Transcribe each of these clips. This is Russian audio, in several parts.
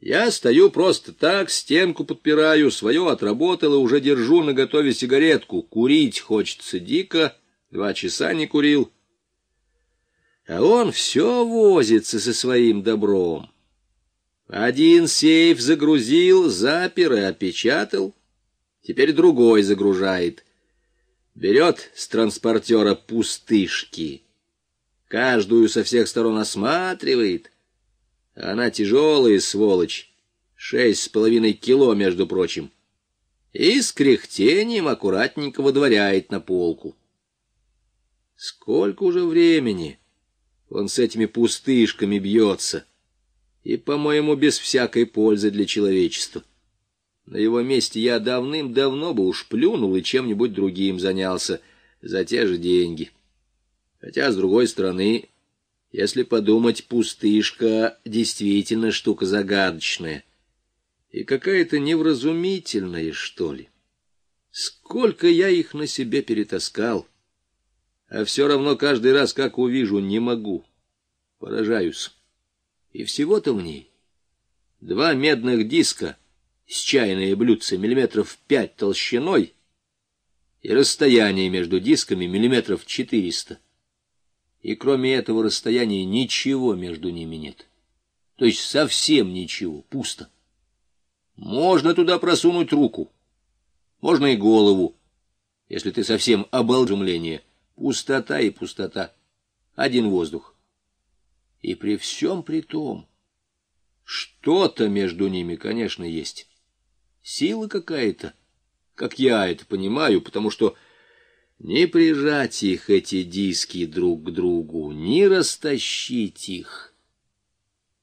Я стою просто так, стенку подпираю, свое отработал и уже держу на готове сигаретку. Курить хочется дико, два часа не курил. А он все возится со своим добром. Один сейф загрузил, запер и опечатал, теперь другой загружает. Берет с транспортера пустышки, каждую со всех сторон осматривает — она тяжелая, сволочь, шесть с половиной кило, между прочим. И с кряхтением аккуратненько выдворяет на полку. Сколько уже времени он с этими пустышками бьется, и, по-моему, без всякой пользы для человечества. На его месте я давным-давно бы уж плюнул и чем-нибудь другим занялся за те же деньги. Хотя, с другой стороны, если подумать, пустышка действительно штука загадочная. И какая-то невразумительная, что ли. Сколько я их на себе перетаскал. А все равно каждый раз, как увижу, не могу. Поражаюсь. И всего-то в ней. Два медных диска с чайные блюдца миллиметров пять толщиной и расстояние между дисками миллиметров четыреста и кроме этого расстояния ничего между ними нет. То есть совсем ничего, пусто. Можно туда просунуть руку, можно и голову, если ты совсем обалжемление. Пустота и пустота, один воздух. И при всем при том, что-то между ними, конечно, есть. Сила какая-то, как я это понимаю, потому что не прижать их, эти диски, друг к другу, не растащить их.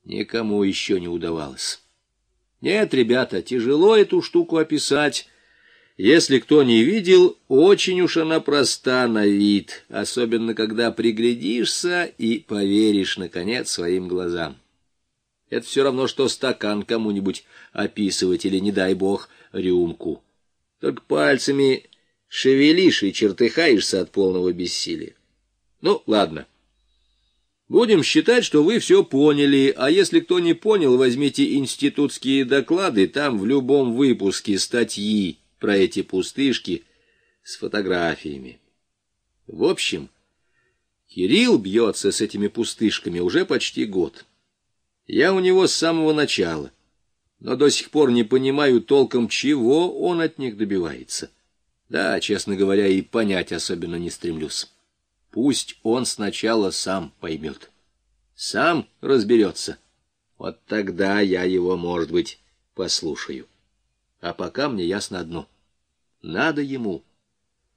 Никому еще не удавалось. Нет, ребята, тяжело эту штуку описать. Если кто не видел, очень уж она проста на вид, особенно когда приглядишься и поверишь, наконец, своим глазам. Это все равно, что стакан кому-нибудь описывать или, не дай бог, рюмку. Только пальцами шевелишь и чертыхаешься от полного бессилия. Ну, ладно. Будем считать, что вы все поняли, а если кто не понял, возьмите институтские доклады, там в любом выпуске статьи про эти пустышки с фотографиями. В общем, Кирилл бьется с этими пустышками уже почти год. Я у него с самого начала, но до сих пор не понимаю толком, чего он от них добивается. Да, честно говоря, и понять особенно не стремлюсь. Пусть он сначала сам поймет. Сам разберется. Вот тогда я его, может быть, послушаю. А пока мне ясно одно. Надо ему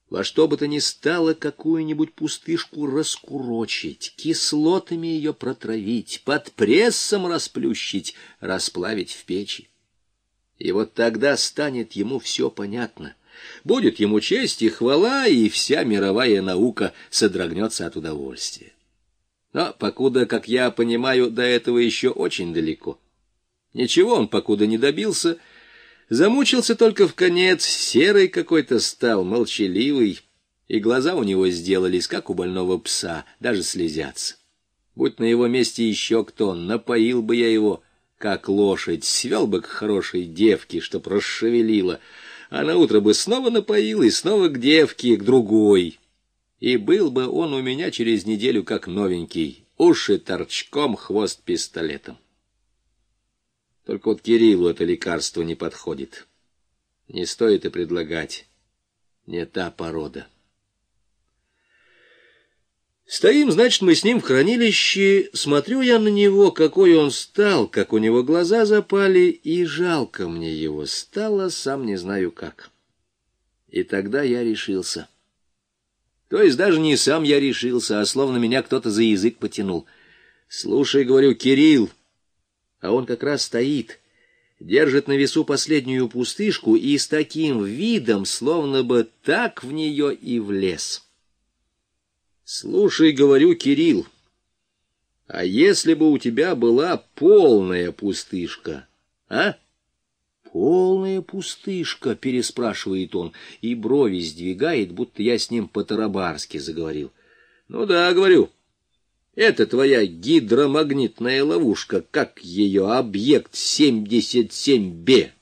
во что бы то ни стало какую-нибудь пустышку раскурочить, кислотами ее протравить, под прессом расплющить, расплавить в печи. И вот тогда станет ему все понятно — Будет ему честь и хвала, и вся мировая наука содрогнется от удовольствия. Но покуда, как я понимаю, до этого еще очень далеко. Ничего он покуда не добился, замучился только в конец, серый какой-то стал, молчаливый, и глаза у него сделались, как у больного пса, даже слезятся. Будь на его месте еще кто, напоил бы я его, как лошадь, свел бы к хорошей девке, чтоб расшевелила, а на утро бы снова напоил и снова к девке, к другой. И был бы он у меня через неделю как новенький, уши торчком, хвост пистолетом. Только вот Кириллу это лекарство не подходит. Не стоит и предлагать. Не та порода. Стоим, значит, мы с ним в хранилище, смотрю я на него, какой он стал, как у него глаза запали, и жалко мне его стало, сам не знаю как. И тогда я решился. То есть даже не сам я решился, а словно меня кто-то за язык потянул. «Слушай, — говорю, — Кирилл!» А он как раз стоит, держит на весу последнюю пустышку и с таким видом, словно бы так в нее и влез. Слушай, говорю, Кирилл, а если бы у тебя была полная пустышка, а? Полная пустышка, переспрашивает он, и брови сдвигает, будто я с ним по-тарабарски заговорил. Ну да, говорю. Это твоя гидромагнитная ловушка, как ее объект 77Б